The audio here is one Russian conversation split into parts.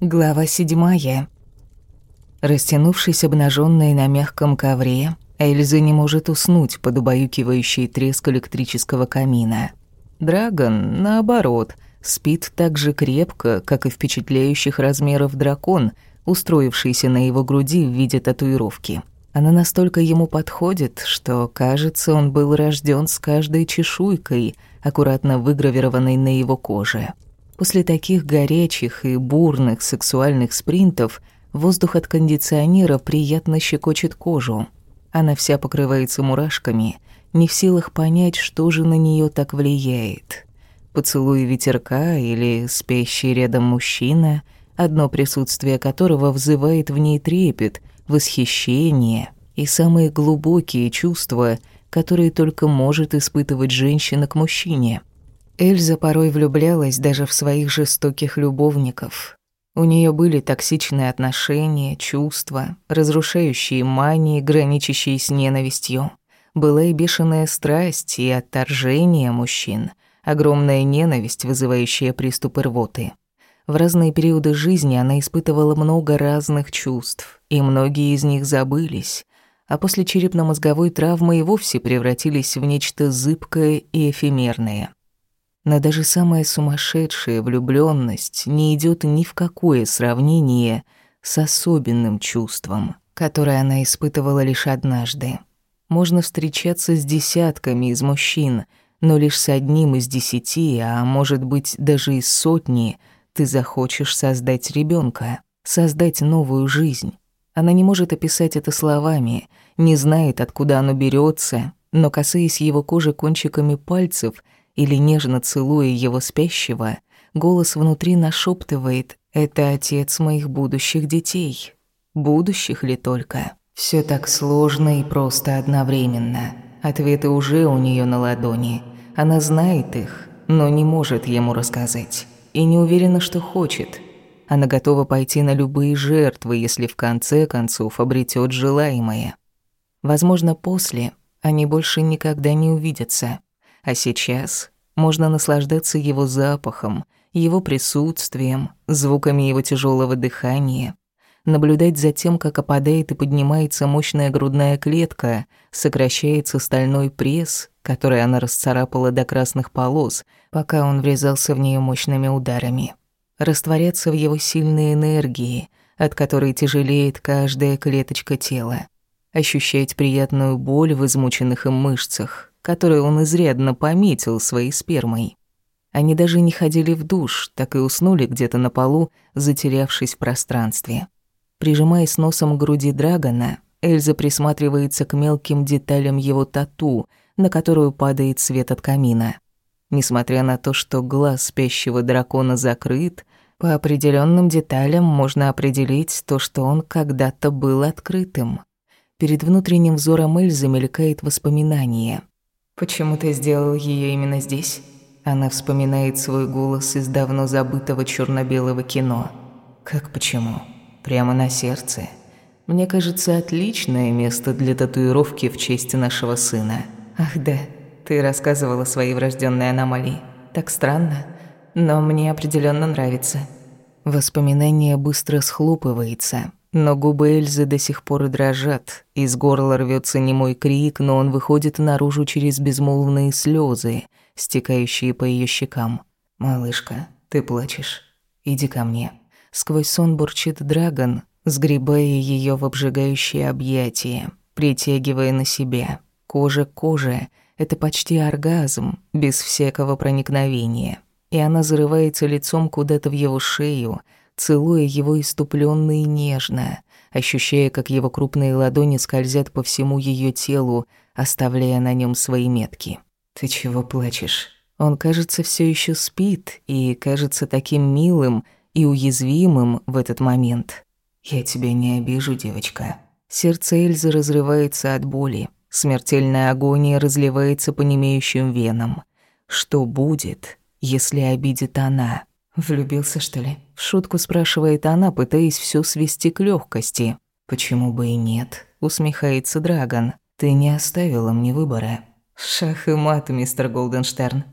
Глава седьмая. Растянувшись обнаженной на мягком ковре, Эльза не может уснуть под убаюкивающий треск электрического камина. Драгон, наоборот, спит так же крепко, как и впечатляющих размеров дракон, устроившийся на его груди в виде татуировки. Она настолько ему подходит, что, кажется, он был рожден с каждой чешуйкой, аккуратно выгравированной на его коже. После таких горячих и бурных сексуальных спринтов воздух от кондиционера приятно щекочет кожу. Она вся покрывается мурашками, не в силах понять, что же на нее так влияет. Поцелуй ветерка или спящий рядом мужчина, одно присутствие которого вызывает в ней трепет, восхищение и самые глубокие чувства, которые только может испытывать женщина к мужчине – Эльза порой влюблялась даже в своих жестоких любовников. У нее были токсичные отношения, чувства, разрушающие мании, граничащие с ненавистью. Была и бешеная страсть, и отторжение мужчин, огромная ненависть, вызывающая приступы рвоты. В разные периоды жизни она испытывала много разных чувств, и многие из них забылись, а после черепно-мозговой травмы и вовсе превратились в нечто зыбкое и эфемерное. Но даже самая сумасшедшая влюблённость не идёт ни в какое сравнение с особенным чувством, которое она испытывала лишь однажды. Можно встречаться с десятками из мужчин, но лишь с одним из десяти, а может быть даже из сотни, ты захочешь создать ребёнка, создать новую жизнь. Она не может описать это словами, не знает, откуда оно берётся, но касаясь его кожи кончиками пальцев – или нежно целуя его спящего, голос внутри нашептывает «Это отец моих будущих детей». Будущих ли только? Все так сложно и просто одновременно. Ответы уже у нее на ладони. Она знает их, но не может ему рассказать. И не уверена, что хочет. Она готова пойти на любые жертвы, если в конце концов обретет желаемое. Возможно, после они больше никогда не увидятся. А сейчас можно наслаждаться его запахом, его присутствием, звуками его тяжелого дыхания, наблюдать за тем, как опадает и поднимается мощная грудная клетка, сокращается стальной пресс, который она расцарапала до красных полос, пока он врезался в нее мощными ударами. Растворяться в его сильной энергии, от которой тяжелеет каждая клеточка тела. Ощущать приятную боль в измученных им мышцах, которую он изрядно пометил своей спермой. Они даже не ходили в душ, так и уснули где-то на полу, затерявшись в пространстве. Прижимаясь носом к груди Драгона, Эльза присматривается к мелким деталям его тату, на которую падает свет от камина. Несмотря на то, что глаз спящего дракона закрыт, по определенным деталям можно определить то, что он когда-то был открытым. Перед внутренним взором Эльзы мелькает воспоминание. Почему ты сделал ее именно здесь? Она вспоминает свой голос из давно забытого черно-белого кино. Как почему? Прямо на сердце. Мне кажется, отличное место для татуировки в честь нашего сына. Ах да, ты рассказывала свои врожденные аномалии. Так странно, но мне определенно нравится. Воспоминание быстро схлопывается, но губы Эльзы до сих пор дрожат. Из горла рвется немой крик, но он выходит наружу через безмолвные слезы, стекающие по ее щекам. «Малышка, ты плачешь? Иди ко мне». Сквозь сон бурчит Драгон, сгребая ее в обжигающее объятие, притягивая на себя. Кожа к коже — это почти оргазм, без всякого проникновения. И она зарывается лицом куда-то в его шею — целуя его иступленно и нежно, ощущая, как его крупные ладони скользят по всему ее телу, оставляя на нем свои метки. «Ты чего плачешь?» Он, кажется, все еще спит и кажется таким милым и уязвимым в этот момент. «Я тебя не обижу, девочка». Сердце Эльзы разрывается от боли. Смертельная агония разливается по немеющим венам. Что будет, если обидит она? «Влюбился, что ли?» Шутку спрашивает она, пытаясь все свести к легкости. «Почему бы и нет?» Усмехается Драгон. «Ты не оставила мне выбора». «Шах и мат, мистер Голденштерн».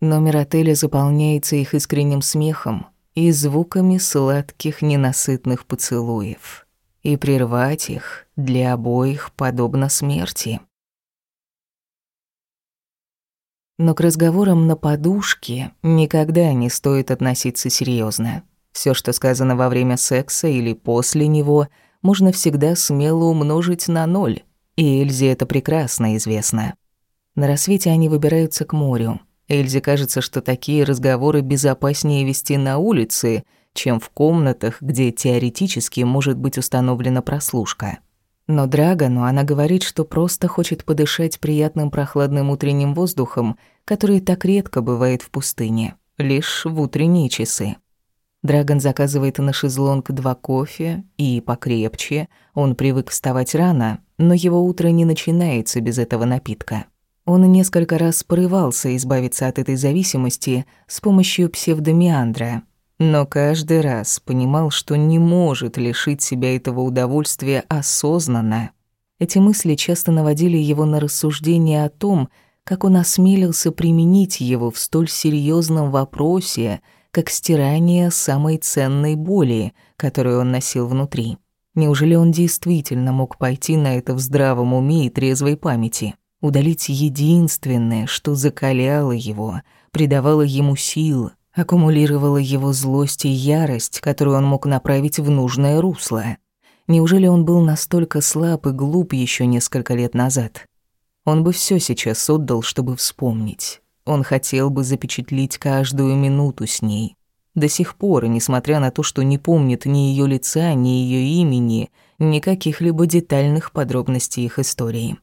Номер отеля заполняется их искренним смехом. и звуками сладких ненасытных поцелуев. И прервать их для обоих подобно смерти. Но к разговорам на подушке никогда не стоит относиться серьезно. Все, что сказано во время секса или после него, можно всегда смело умножить на ноль, и Эльзе это прекрасно известно. На рассвете они выбираются к морю. Эльзе кажется, что такие разговоры безопаснее вести на улице, чем в комнатах, где теоретически может быть установлена прослушка. Но Драгону она говорит, что просто хочет подышать приятным прохладным утренним воздухом, который так редко бывает в пустыне, лишь в утренние часы. Драгон заказывает на шезлонг два кофе и покрепче. Он привык вставать рано, но его утро не начинается без этого напитка. Он несколько раз порывался избавиться от этой зависимости с помощью псевдомиандра, но каждый раз понимал, что не может лишить себя этого удовольствия осознанно. Эти мысли часто наводили его на рассуждения о том, как он осмелился применить его в столь серьезном вопросе, как стирание самой ценной боли, которую он носил внутри. Неужели он действительно мог пойти на это в здравом уме и трезвой памяти? Удалить единственное, что закаляло его, придавало ему сил, аккумулировало его злость и ярость, которую он мог направить в нужное русло. Неужели он был настолько слаб и глуп еще несколько лет назад? Он бы все сейчас отдал, чтобы вспомнить. Он хотел бы запечатлить каждую минуту с ней. До сих пор, несмотря на то, что не помнит ни ее лица, ни ее имени, ни каких-либо детальных подробностей их истории.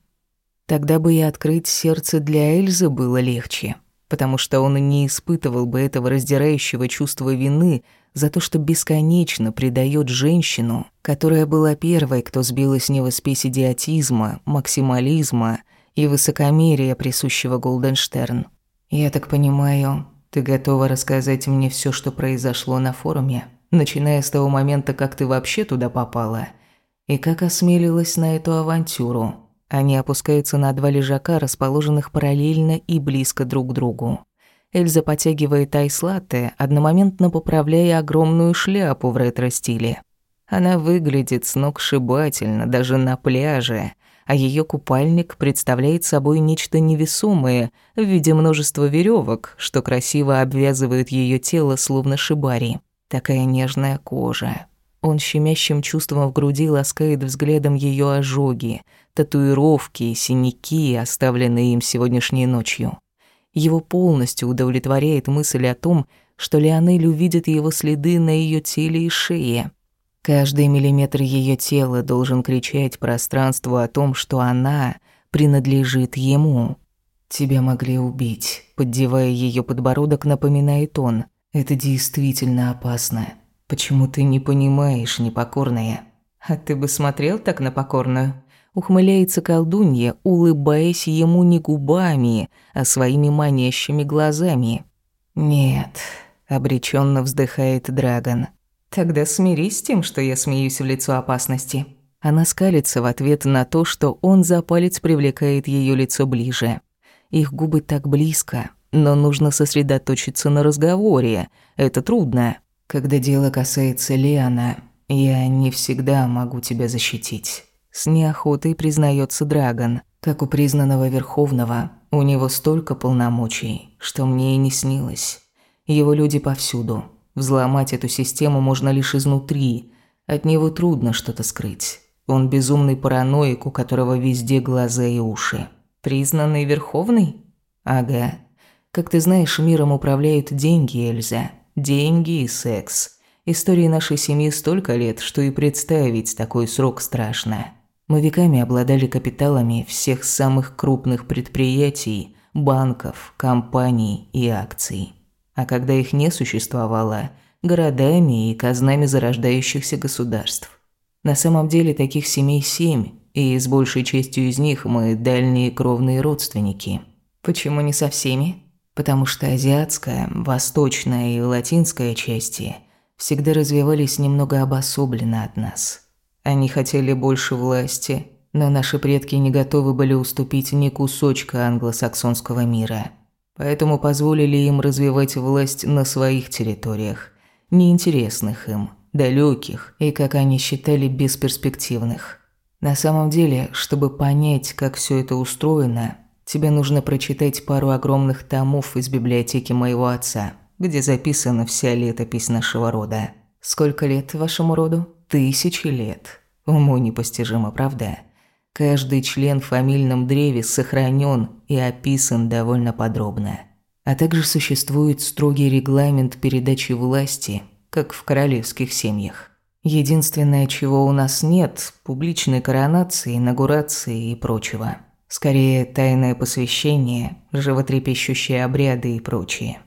Тогда бы и открыть сердце для Эльзы было легче, потому что он не испытывал бы этого раздирающего чувства вины за то, что бесконечно предает женщину, которая была первой, кто сбила с него спесь идиотизма, максимализма и высокомерия, присущего Голденштерн. «Я так понимаю, ты готова рассказать мне все, что произошло на форуме, начиная с того момента, как ты вообще туда попала, и как осмелилась на эту авантюру?» Они опускаются на два лежака, расположенных параллельно и близко друг к другу. Эльза потягивает айслатте, одномоментно поправляя огромную шляпу в ретро-стиле. Она выглядит сногсшибательно даже на пляже, а ее купальник представляет собой нечто невесомое в виде множества веревок, что красиво обвязывают ее тело словно шибари. Такая нежная кожа. Он щемящим чувством в груди ласкает взглядом ее ожоги, татуировки синяки, оставленные им сегодняшней ночью. Его полностью удовлетворяет мысль о том, что Леонель увидит его следы на ее теле и шее. Каждый миллиметр ее тела должен кричать пространству о том, что она принадлежит ему. «Тебя могли убить», — поддевая ее подбородок, напоминает он. «Это действительно опасно. Почему ты не понимаешь, непокорная?» «А ты бы смотрел так на покорную?» Ухмыляется колдунья, улыбаясь ему не губами, а своими манящими глазами. «Нет», — обреченно вздыхает Драгон. Тогда смирись с тем, что я смеюсь в лицо опасности. Она скалится в ответ на то, что он за палец привлекает ее лицо ближе. Их губы так близко, но нужно сосредоточиться на разговоре. Это трудно. Когда дело касается Леона, я не всегда могу тебя защитить. С неохотой признается Драгон. Как у признанного Верховного, у него столько полномочий, что мне и не снилось. Его люди повсюду, Взломать эту систему можно лишь изнутри. От него трудно что-то скрыть. Он безумный параноик, у которого везде глаза и уши. Признанный Верховный? Ага. Как ты знаешь, миром управляют деньги, Эльза. Деньги и секс. Истории нашей семьи столько лет, что и представить такой срок страшно. Мы веками обладали капиталами всех самых крупных предприятий, банков, компаний и акций а когда их не существовало, городами и казнами зарождающихся государств. На самом деле таких семей семь, и с большей частью из них мы дальние кровные родственники. Почему не со всеми? Потому что азиатская, восточная и латинская части всегда развивались немного обособленно от нас. Они хотели больше власти, но наши предки не готовы были уступить ни кусочка англосаксонского мира – поэтому позволили им развивать власть на своих территориях, неинтересных им, далеких и, как они считали, бесперспективных. На самом деле, чтобы понять, как все это устроено, тебе нужно прочитать пару огромных томов из библиотеки моего отца, где записана вся летопись нашего рода. Сколько лет вашему роду? Тысячи лет. Уму непостижимо, правда? Каждый член в фамильном древе сохранен и описан довольно подробно. А также существует строгий регламент передачи власти, как в королевских семьях. Единственное, чего у нас нет – публичной коронации, инаугурации и прочего. Скорее, тайное посвящение, животрепещущие обряды и прочее.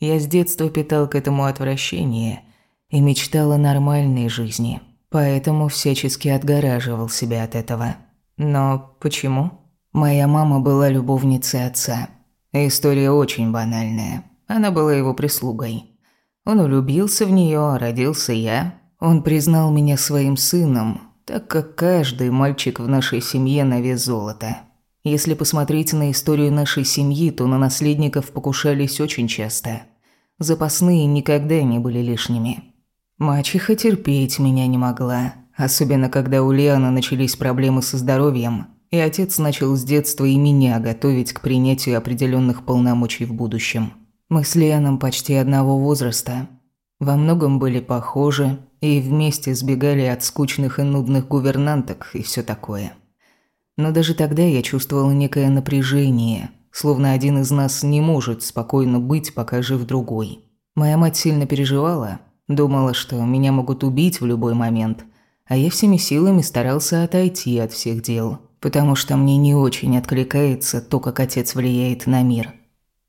Я с детства питал к этому отвращение и мечтал о нормальной жизни, поэтому всячески отгораживал себя от этого. Но почему? Моя мама была любовницей отца. История очень банальная. Она была его прислугой. Он влюбился в нее, родился я. Он признал меня своим сыном, так как каждый мальчик в нашей семье на вес золота. Если посмотреть на историю нашей семьи, то на наследников покушались очень часто. Запасные никогда не были лишними. Мачеха терпеть меня не могла. Особенно, когда у Лианы начались проблемы со здоровьем, и отец начал с детства и меня готовить к принятию определенных полномочий в будущем. Мы с Лианом почти одного возраста. Во многом были похожи и вместе сбегали от скучных и нудных гувернанток и все такое. Но даже тогда я чувствовала некое напряжение, словно один из нас не может спокойно быть, пока жив другой. Моя мать сильно переживала, думала, что меня могут убить в любой момент – а я всеми силами старался отойти от всех дел, потому что мне не очень откликается то, как отец влияет на мир.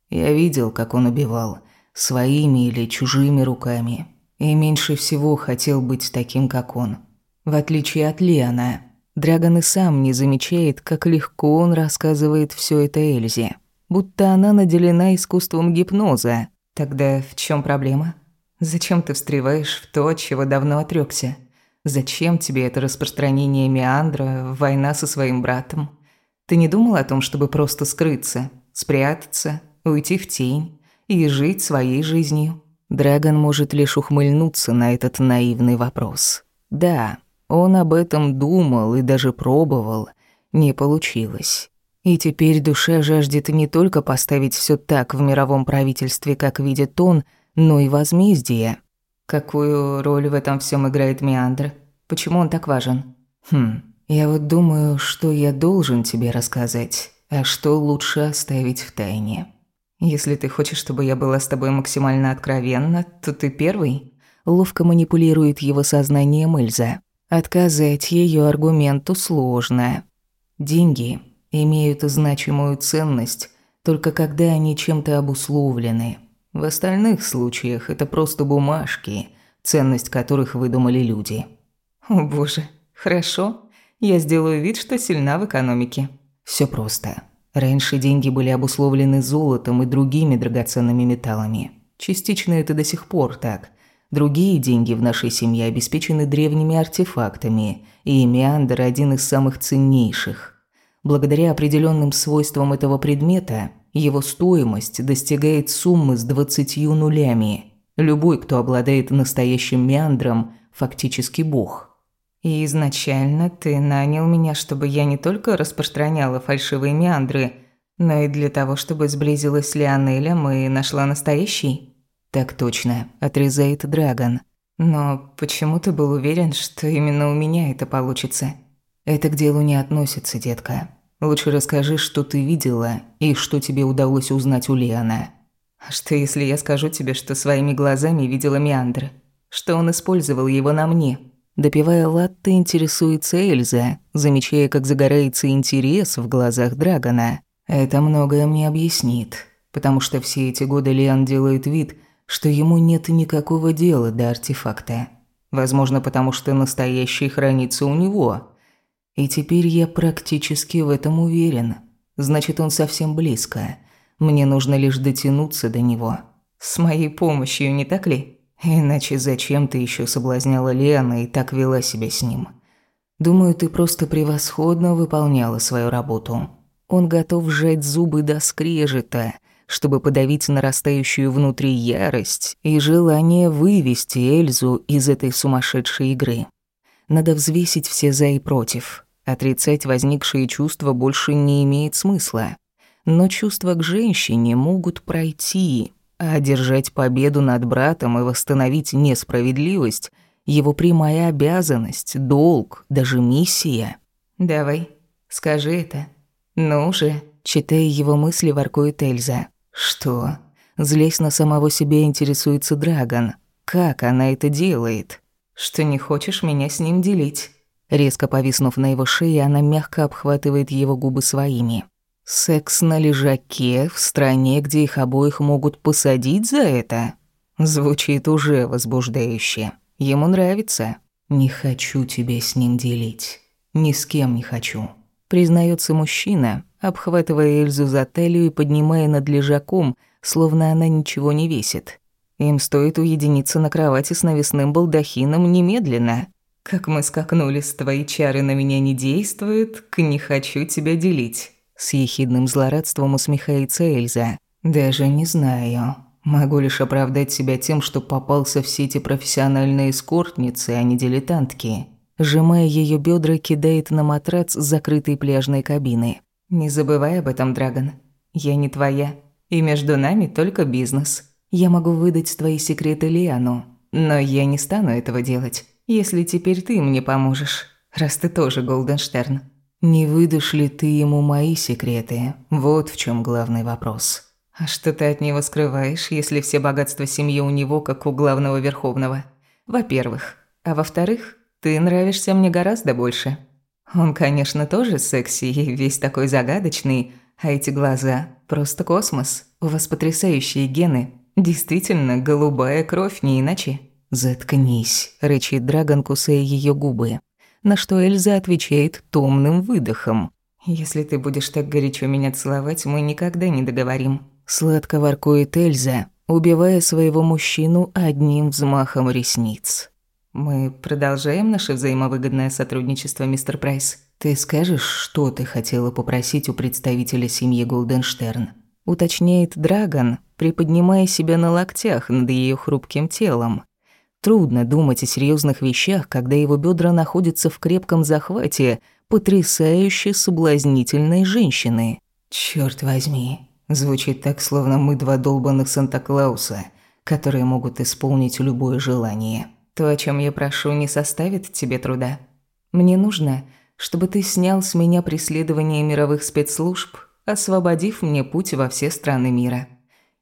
Я видел, как он убивал, своими или чужими руками, и меньше всего хотел быть таким, как он. В отличие от Лиана, Драгон и сам не замечает, как легко он рассказывает все это Эльзе, будто она наделена искусством гипноза. Тогда в чем проблема? Зачем ты встреваешь в то, от чего давно отрёкся? Зачем тебе это распространение Меандра, война со своим братом? Ты не думал о том, чтобы просто скрыться, спрятаться, уйти в тень и жить своей жизнью? Драгон может лишь ухмыльнуться на этот наивный вопрос. Да, он об этом думал и даже пробовал. Не получилось. И теперь душа жаждет не только поставить все так в мировом правительстве, как видит он, но и возмездие. Какую роль в этом всем играет Меандр? Почему он так важен? Хм, я вот думаю, что я должен тебе рассказать, а что лучше оставить в тайне. Если ты хочешь, чтобы я была с тобой максимально откровенна, то ты первый. Ловко манипулирует его сознанием Эльза. Отказать ее аргументу сложно. Деньги имеют значимую ценность только когда они чем-то обусловлены – в остальных случаях это просто бумажки, ценность которых выдумали люди. О боже, хорошо. Я сделаю вид, что сильна в экономике. Все просто. Раньше деньги были обусловлены золотом и другими драгоценными металлами. Частично это до сих пор так. Другие деньги в нашей семье обеспечены древними артефактами, и Меандр один из самых ценнейших. Благодаря определенным свойствам этого предмета его стоимость достигает суммы с двадцатью нулями. Любой, кто обладает настоящим меандром, фактически бог. И изначально ты нанял меня, чтобы я не только распространяла фальшивые меандры, но и для того, чтобы сблизилась с Лионелем и нашла настоящий? Так точно, отрезает Драгон. Но почему ты был уверен, что именно у меня это получится? Это к делу не относится, детка. Лучше расскажи, что ты видела и что тебе удалось узнать у Лиана. А что, если я скажу тебе, что своими глазами видела Меандра? Что он использовал его на мне? Допивая латте, интересуется Эльза, замечая, как загорается интерес в глазах Драгона. Это многое мне объяснит, потому что все эти годы Лиан делает вид, что ему нет никакого дела до артефакта. Возможно, потому что настоящий хранится у него – и теперь я практически в этом уверен. Значит, он совсем близко. Мне нужно лишь дотянуться до него. С моей помощью, не так ли? Иначе зачем ты еще соблазняла Леона и так вела себя с ним? Думаю, ты просто превосходно выполняла свою работу. Он готов сжать зубы до скрежета, чтобы подавить нарастающую внутри ярость и желание вывести Эльзу из этой сумасшедшей игры. Надо взвесить все «за» и «против». Отрицать возникшие чувства больше не имеет смысла. Но чувства к женщине могут пройти, а одержать победу над братом и восстановить несправедливость — его прямая обязанность, долг, даже миссия. «Давай, скажи это. Ну же», — читая его мысли, воркует Эльза. «Что?» Злясь на самого себя интересуется Драгон. «Как она это делает?» «Что не хочешь меня с ним делить?» Резко повиснув на его шее, она мягко обхватывает его губы своими. «Секс на лежаке в стране, где их обоих могут посадить за это?» Звучит уже возбуждающе. Ему нравится. Не хочу тебя с ним делить. Ни с кем не хочу. Признается мужчина, обхватывая Эльзу за талию и поднимая над лежаком, словно она ничего не весит. Им стоит уединиться на кровати с навесным балдахином немедленно. Как мы скакнули с твоей чары на меня не действует, к не хочу тебя делить. С ехидным злорадством усмехается Эльза. Даже не знаю. Могу лишь оправдать себя тем, что попался в сети профессиональные эскортницы, а не дилетантки. Сжимая ее бедра, кидает на матрац закрытой пляжной кабины. «Не забывай об этом, Драгон. Я не твоя. И между нами только бизнес. Я могу выдать твои секреты Лиану. Но я не стану этого делать, если теперь ты мне поможешь, раз ты тоже Голденштерн. Не выдашь ли ты ему мои секреты? Вот в чем главный вопрос». А что ты от него скрываешь, если все богатства семьи у него, как у главного верховного? Во-первых. А во-вторых, ты нравишься мне гораздо больше. Он, конечно, тоже секси и весь такой загадочный, а эти глаза – просто космос. У вас потрясающие гены. Действительно, голубая кровь, не иначе. «Заткнись», – рычит Драгон, кусая ее губы. На что Эльза отвечает томным выдохом. «Если ты будешь так горячо меня целовать, мы никогда не договорим. Сладко воркует Эльза, убивая своего мужчину одним взмахом ресниц. «Мы продолжаем наше взаимовыгодное сотрудничество, мистер Прайс? Ты скажешь, что ты хотела попросить у представителя семьи Голденштерн?» Уточняет Драгон, приподнимая себя на локтях над ее хрупким телом. Трудно думать о серьезных вещах, когда его бедра находятся в крепком захвате потрясающе соблазнительной женщины. Черт возьми, Звучит так, словно мы два долбанных Санта-Клауса, которые могут исполнить любое желание. То, о чем я прошу, не составит тебе труда. Мне нужно, чтобы ты снял с меня преследование мировых спецслужб, освободив мне путь во все страны мира.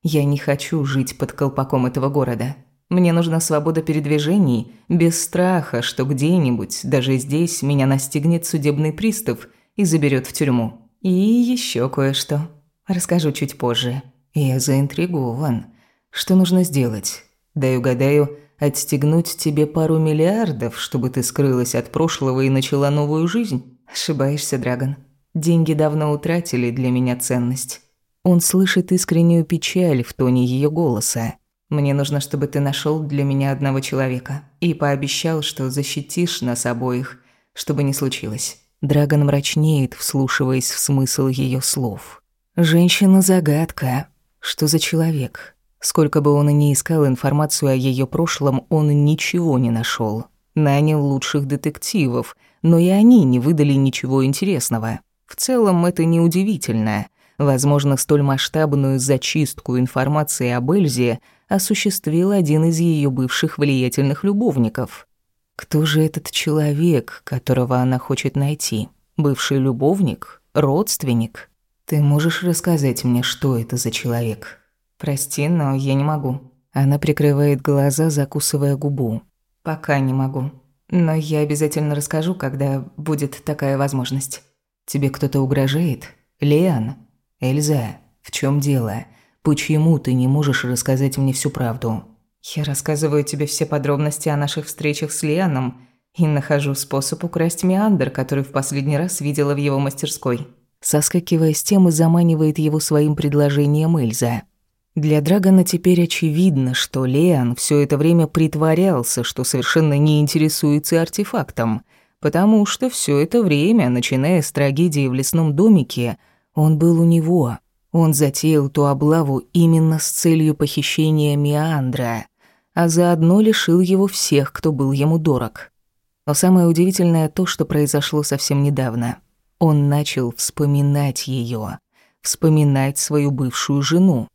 Я не хочу жить под колпаком этого города. Мне нужна свобода передвижений, без страха, что где-нибудь, даже здесь, меня настигнет судебный пристав и заберет в тюрьму. И еще кое-что. Расскажу чуть позже. Я заинтригован. Что нужно сделать? Дай угадаю, отстегнуть тебе пару миллиардов, чтобы ты скрылась от прошлого и начала новую жизнь? Ошибаешься, Драгон. Деньги давно утратили для меня ценность. Он слышит искреннюю печаль в тоне ее голоса. Мне нужно, чтобы ты нашел для меня одного человека и пообещал, что защитишь нас обоих, чтобы не случилось. Драгон мрачнеет, вслушиваясь в смысл ее слов. Женщина-загадка. Что за человек? Сколько бы он ни искал информацию о ее прошлом, он ничего не нашел. Нанял лучших детективов, но и они не выдали ничего интересного. В целом это неудивительно. Возможно, столь масштабную зачистку информации об Эльзе осуществил один из ее бывших влиятельных любовников. Кто же этот человек, которого она хочет найти? Бывший любовник? Родственник? Ты можешь рассказать мне, что это за человек? Прости, но я не могу. Она прикрывает глаза, закусывая губу. Пока не могу. Но я обязательно расскажу, когда будет такая возможность. Тебе кто-то угрожает? Лиан? Эльза, в чем дело? Почему ты не можешь рассказать мне всю правду? Я рассказываю тебе все подробности о наших встречах с Лианом и нахожу способ украсть Меандр, который в последний раз видела в его мастерской соскакивая с темы, заманивает его своим предложением Эльза. Для Драгона теперь очевидно, что Леон все это время притворялся, что совершенно не интересуется артефактом, потому что все это время, начиная с трагедии в лесном домике, он был у него. Он затеял ту облаву именно с целью похищения Миандра, а заодно лишил его всех, кто был ему дорог. Но самое удивительное то, что произошло совсем недавно. Он начал вспоминать ее, вспоминать свою бывшую жену.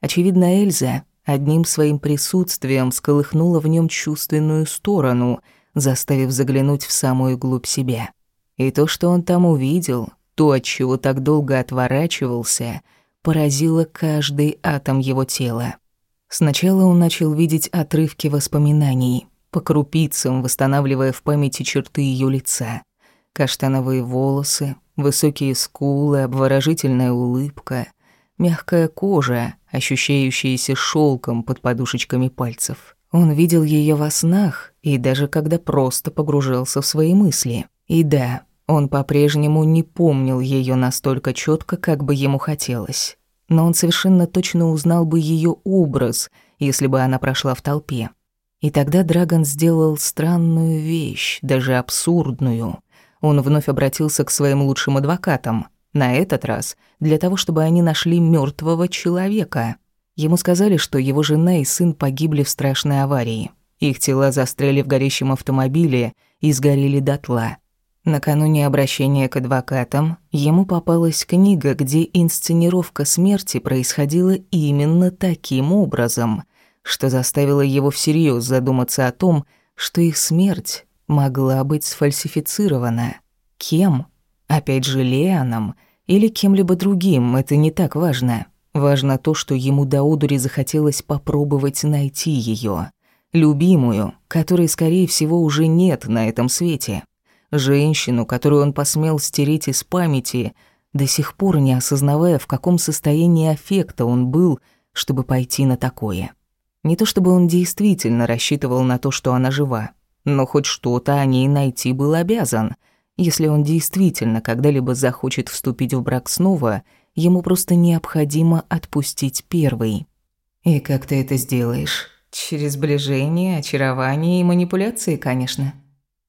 Очевидно, Эльза одним своим присутствием сколыхнула в нем чувственную сторону, заставив заглянуть в самую глубь себя. И то, что он там увидел, то, от чего так долго отворачивался, поразило каждый атом его тела. Сначала он начал видеть отрывки воспоминаний, по крупицам восстанавливая в памяти черты ее лица. Каштановые волосы, высокие скулы, обворожительная улыбка, мягкая кожа, ощущающаяся шелком под подушечками пальцев. Он видел ее во снах и даже когда просто погружался в свои мысли. И да, он по-прежнему не помнил ее настолько четко, как бы ему хотелось. Но он совершенно точно узнал бы ее образ, если бы она прошла в толпе. И тогда Драгон сделал странную вещь, даже абсурдную. Он вновь обратился к своим лучшим адвокатам. На этот раз для того, чтобы они нашли мертвого человека. Ему сказали, что его жена и сын погибли в страшной аварии. Их тела застряли в горящем автомобиле и сгорели дотла. Накануне обращения к адвокатам ему попалась книга, где инсценировка смерти происходила именно таким образом, что заставило его всерьез задуматься о том, что их смерть могла быть сфальсифицирована. Кем? Опять же Леоном или кем-либо другим, это не так важно. Важно то, что ему до одури захотелось попробовать найти ее, любимую, которой, скорее всего, уже нет на этом свете женщину, которую он посмел стереть из памяти, до сих пор не осознавая, в каком состоянии аффекта он был, чтобы пойти на такое. Не то чтобы он действительно рассчитывал на то, что она жива, но хоть что-то о ней найти был обязан. Если он действительно когда-либо захочет вступить в брак снова, ему просто необходимо отпустить первый. И как ты это сделаешь? Через сближение, очарование и манипуляции, конечно.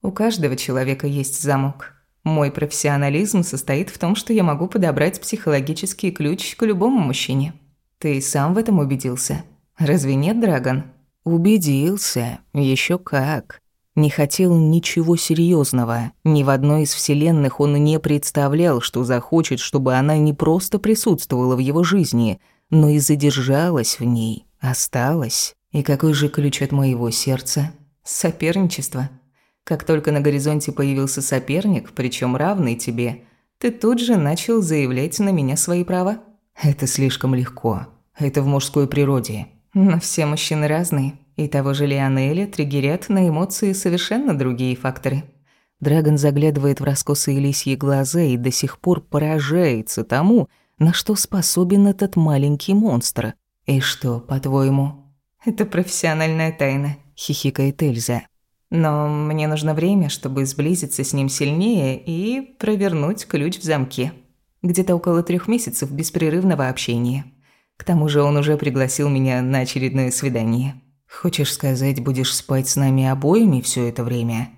У каждого человека есть замок. Мой профессионализм состоит в том, что я могу подобрать психологический ключ к любому мужчине. Ты сам в этом убедился? Разве нет, Драгон? Убедился. Еще как. Не хотел ничего серьезного. Ни в одной из вселенных он не представлял, что захочет, чтобы она не просто присутствовала в его жизни, но и задержалась в ней, осталась. И какой же ключ от моего сердца? Соперничество. Как только на горизонте появился соперник, причем равный тебе, ты тут же начал заявлять на меня свои права. Это слишком легко. Это в мужской природе. Но все мужчины разные. И того же Лионеля триггерят на эмоции совершенно другие факторы. Драгон заглядывает в раскосые лисьи глаза и до сих пор поражается тому, на что способен этот маленький монстр. «И что, по-твоему?» «Это профессиональная тайна», — хихикает Эльза. Но мне нужно время, чтобы сблизиться с ним сильнее и провернуть ключ в замке. Где-то около трех месяцев беспрерывного общения. К тому же он уже пригласил меня на очередное свидание. Хочешь сказать, будешь спать с нами обоими все это время?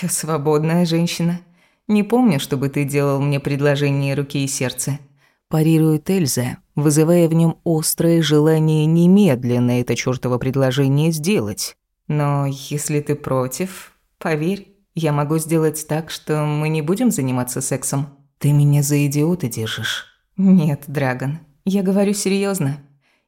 Я свободная женщина. Не помню, чтобы ты делал мне предложение руки и сердца. Парирует Эльза, вызывая в нем острое желание немедленно это чёртово предложение сделать. Но если ты против, поверь, я могу сделать так, что мы не будем заниматься сексом. Ты меня за идиота держишь? Нет, Драгон, я говорю серьезно.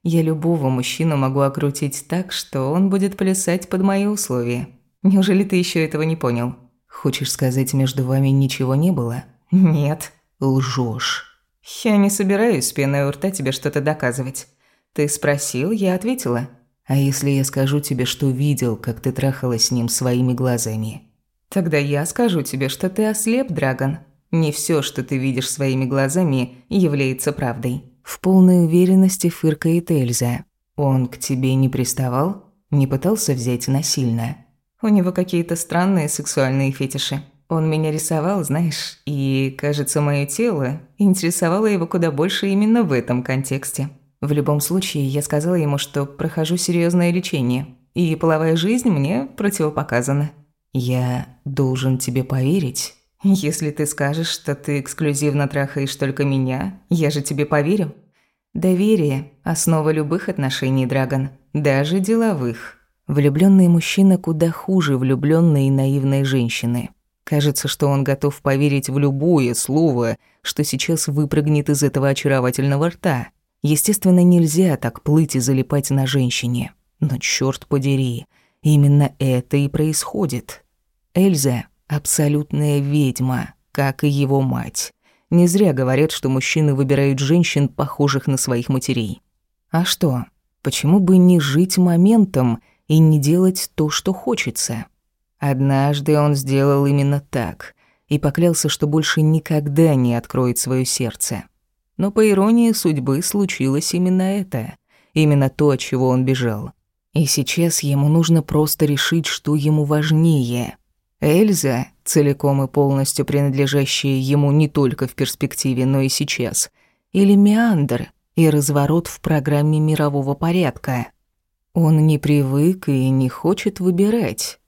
Я любого мужчину могу окрутить так, что он будет плясать под мои условия. Неужели ты еще этого не понял? Хочешь сказать, между вами ничего не было? Нет. Лжешь. Я не собираюсь пеной у рта тебе что-то доказывать. Ты спросил, я ответила. А если я скажу тебе, что видел, как ты трахалась с ним своими глазами? Тогда я скажу тебе, что ты ослеп, Драгон. Не все, что ты видишь своими глазами, является правдой. В полной уверенности фыркает Эльза. Он к тебе не приставал? Не пытался взять насильно? У него какие-то странные сексуальные фетиши. Он меня рисовал, знаешь, и, кажется, мое тело интересовало его куда больше именно в этом контексте. В любом случае, я сказала ему, что прохожу серьезное лечение, и половая жизнь мне противопоказана. Я должен тебе поверить. Если ты скажешь, что ты эксклюзивно трахаешь только меня, я же тебе поверю. Доверие – основа любых отношений, Драгон, даже деловых. Влюбленный мужчина куда хуже влюбленной и наивной женщины. Кажется, что он готов поверить в любое слово, что сейчас выпрыгнет из этого очаровательного рта. Естественно, нельзя так плыть и залипать на женщине. Но черт подери, именно это и происходит. Эльза – абсолютная ведьма, как и его мать. Не зря говорят, что мужчины выбирают женщин, похожих на своих матерей. А что, почему бы не жить моментом и не делать то, что хочется? Однажды он сделал именно так и поклялся, что больше никогда не откроет свое сердце. Но по иронии судьбы случилось именно это, именно то, от чего он бежал. И сейчас ему нужно просто решить, что ему важнее. Эльза, целиком и полностью принадлежащая ему не только в перспективе, но и сейчас, или Меандр и разворот в программе мирового порядка. Он не привык и не хочет выбирать.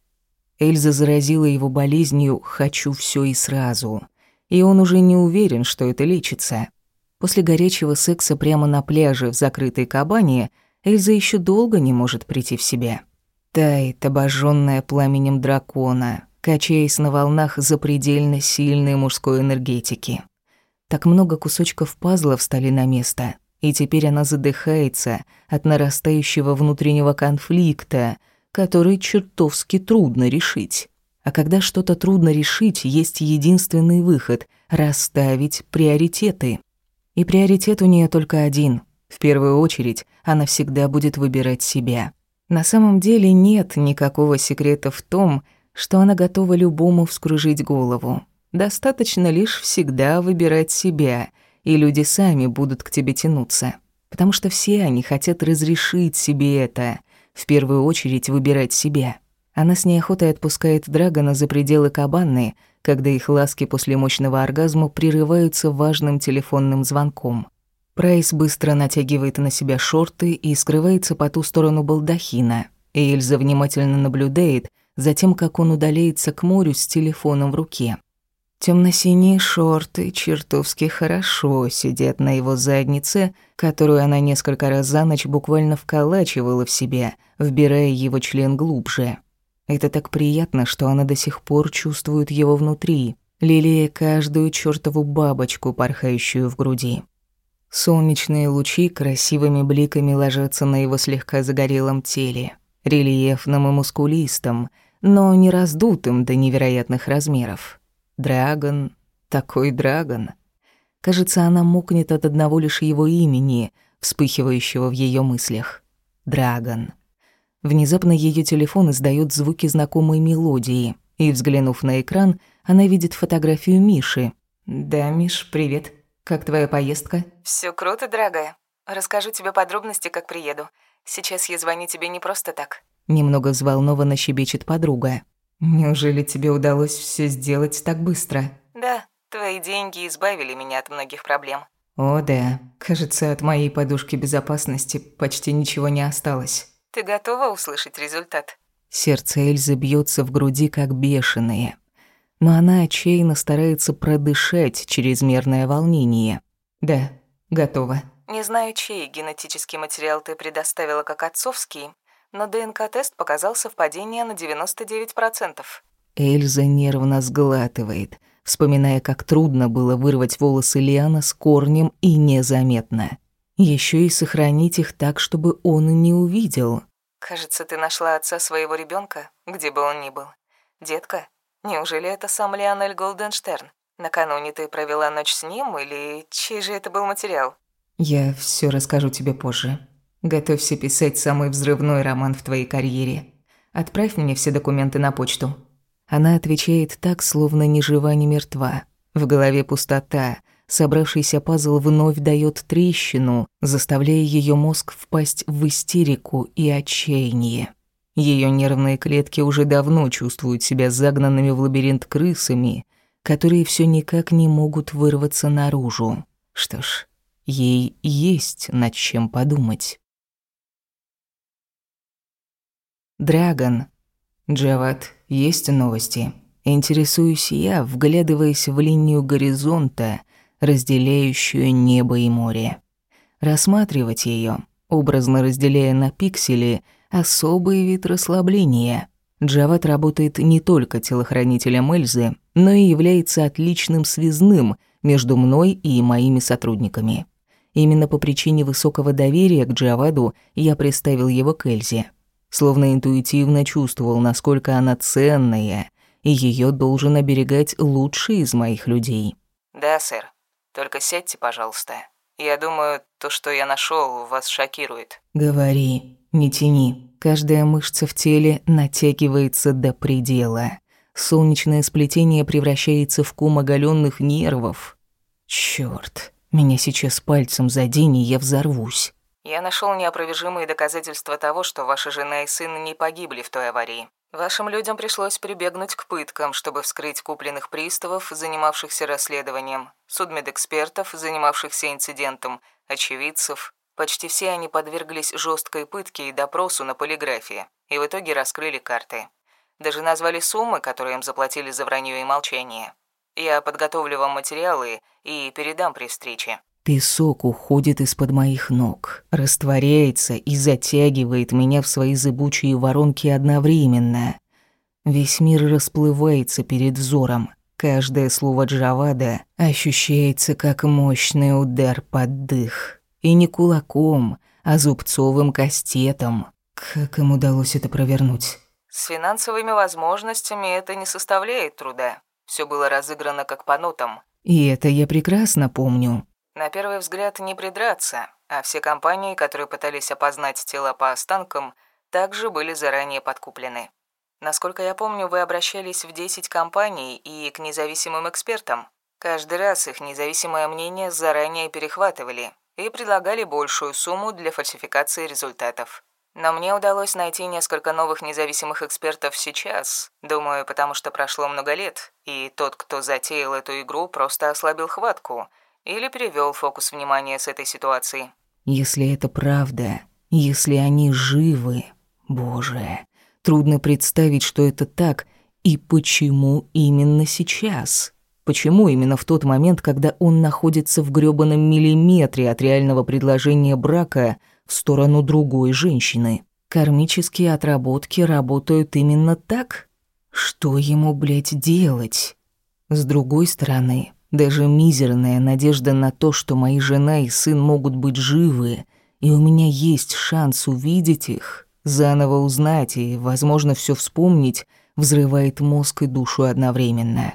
Эльза заразила его болезнью «хочу все и сразу», и он уже не уверен, что это лечится. После горячего секса прямо на пляже в закрытой кабане Эльза еще долго не может прийти в себя. Тает, обожженная пламенем дракона, качаясь на волнах запредельно сильной мужской энергетики. Так много кусочков пазла встали на место, и теперь она задыхается от нарастающего внутреннего конфликта — который чертовски трудно решить. А когда что-то трудно решить, есть единственный выход — расставить приоритеты. И приоритет у нее только один. В первую очередь, она всегда будет выбирать себя. На самом деле нет никакого секрета в том, что она готова любому вскружить голову. Достаточно лишь всегда выбирать себя, и люди сами будут к тебе тянуться. Потому что все они хотят разрешить себе это, в первую очередь выбирать себя. Она с неохотой отпускает Драгона за пределы кабаны, когда их ласки после мощного оргазма прерываются важным телефонным звонком. Прайс быстро натягивает на себя шорты и скрывается по ту сторону балдахина. Эльза внимательно наблюдает за тем, как он удаляется к морю с телефоном в руке. Темно-синие шорты чертовски хорошо сидят на его заднице, которую она несколько раз за ночь буквально вколачивала в себя, вбирая его член глубже. Это так приятно, что она до сих пор чувствует его внутри, лелея каждую чертову бабочку, порхающую в груди. Солнечные лучи красивыми бликами ложатся на его слегка загорелом теле, рельефном и мускулистом, но не раздутым до невероятных размеров. Драгон, такой драгон. Кажется, она мокнет от одного лишь его имени, вспыхивающего в ее мыслях. Драгон. Внезапно ее телефон издает звуки знакомой мелодии, и, взглянув на экран, она видит фотографию Миши. «Да, Миш, привет. Как твоя поездка?» Все круто, дорогая. Расскажу тебе подробности, как приеду. Сейчас я звоню тебе не просто так». Немного взволнованно щебечет подруга. Неужели тебе удалось все сделать так быстро? Да, твои деньги избавили меня от многих проблем. О, да. Кажется, от моей подушки безопасности почти ничего не осталось. Ты готова услышать результат? Сердце Эльзы бьется в груди как бешеное. Но она отчаянно старается продышать чрезмерное волнение. Да, готова. Не знаю, чей генетический материал ты предоставила как отцовский, но ДНК-тест показал совпадение на 99%. Эльза нервно сглатывает, вспоминая, как трудно было вырвать волосы Лиана с корнем и незаметно. Еще и сохранить их так, чтобы он не увидел. «Кажется, ты нашла отца своего ребенка, где бы он ни был. Детка, неужели это сам Лионель Голденштерн? Накануне ты провела ночь с ним или чей же это был материал?» «Я все расскажу тебе позже», Готовься писать самый взрывной роман в твоей карьере. Отправь мне все документы на почту». Она отвечает так, словно ни жива, ни мертва. В голове пустота. Собравшийся пазл вновь дает трещину, заставляя ее мозг впасть в истерику и отчаяние. Ее нервные клетки уже давно чувствуют себя загнанными в лабиринт крысами, которые все никак не могут вырваться наружу. Что ж, ей есть над чем подумать. Драгон. Джават, есть новости? Интересуюсь я, вглядываясь в линию горизонта, разделяющую небо и море. Рассматривать ее, образно разделяя на пиксели, особый вид расслабления. Джават работает не только телохранителем Эльзы, но и является отличным связным между мной и моими сотрудниками. Именно по причине высокого доверия к Джаваду я представил его к Эльзе. Словно интуитивно чувствовал, насколько она ценная, и ее должен оберегать лучший из моих людей. «Да, сэр. Только сядьте, пожалуйста. Я думаю, то, что я нашел, вас шокирует». «Говори, не тяни. Каждая мышца в теле натягивается до предела. Солнечное сплетение превращается в ком оголенных нервов. Черт, меня сейчас пальцем задень, и я взорвусь. Я нашел неопровержимые доказательства того, что ваша жена и сын не погибли в той аварии. Вашим людям пришлось прибегнуть к пыткам, чтобы вскрыть купленных приставов, занимавшихся расследованием, судмедэкспертов, занимавшихся инцидентом, очевидцев. Почти все они подверглись жесткой пытке и допросу на полиграфии, и в итоге раскрыли карты. Даже назвали суммы, которые им заплатили за вранье и молчание. Я подготовлю вам материалы и передам при встрече». Песок уходит из-под моих ног, растворяется и затягивает меня в свои зыбучие воронки одновременно. Весь мир расплывается перед взором. Каждое слово Джавада ощущается как мощный удар под дых. И не кулаком, а зубцовым кастетом. Как им удалось это провернуть? С финансовыми возможностями это не составляет труда. Все было разыграно как по нотам. И это я прекрасно помню. На первый взгляд не придраться, а все компании, которые пытались опознать тела по останкам, также были заранее подкуплены. Насколько я помню, вы обращались в 10 компаний и к независимым экспертам. Каждый раз их независимое мнение заранее перехватывали и предлагали большую сумму для фальсификации результатов. Но мне удалось найти несколько новых независимых экспертов сейчас. Думаю, потому что прошло много лет, и тот, кто затеял эту игру, просто ослабил хватку или перевел фокус внимания с этой ситуации. Если это правда, если они живы, боже, трудно представить, что это так, и почему именно сейчас. Почему именно в тот момент, когда он находится в грёбаном миллиметре от реального предложения брака – в сторону другой женщины. Кармические отработки работают именно так? Что ему, блядь, делать? С другой стороны, даже мизерная надежда на то, что мои жена и сын могут быть живы, и у меня есть шанс увидеть их, заново узнать и, возможно, все вспомнить, взрывает мозг и душу одновременно.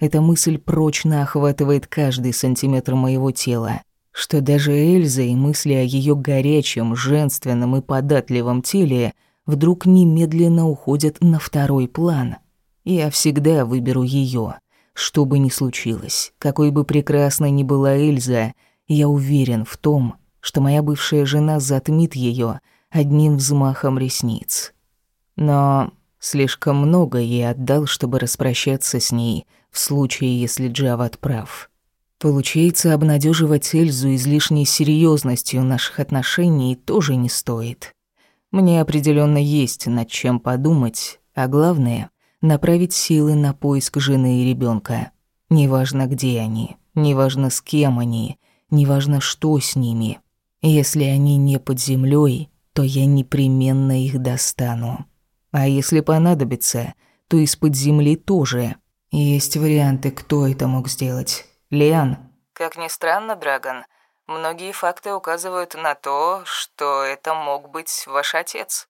Эта мысль прочно охватывает каждый сантиметр моего тела что даже Эльза и мысли о ее горячем, женственном и податливом теле вдруг немедленно уходят на второй план. Я всегда выберу ее, что бы ни случилось, какой бы прекрасной ни была Эльза, я уверен в том, что моя бывшая жена затмит ее одним взмахом ресниц. Но слишком много ей отдал, чтобы распрощаться с ней в случае, если Джават прав. Получается, обнадеживать Эльзу излишней серьезностью наших отношений тоже не стоит. Мне определенно есть над чем подумать, а главное — направить силы на поиск жены и ребенка. Неважно, где они, неважно, с кем они, неважно, что с ними. Если они не под землей, то я непременно их достану. А если понадобится, то из-под земли тоже. Есть варианты, кто это мог сделать. Лиан. Как ни странно, Драгон, многие факты указывают на то, что это мог быть ваш отец.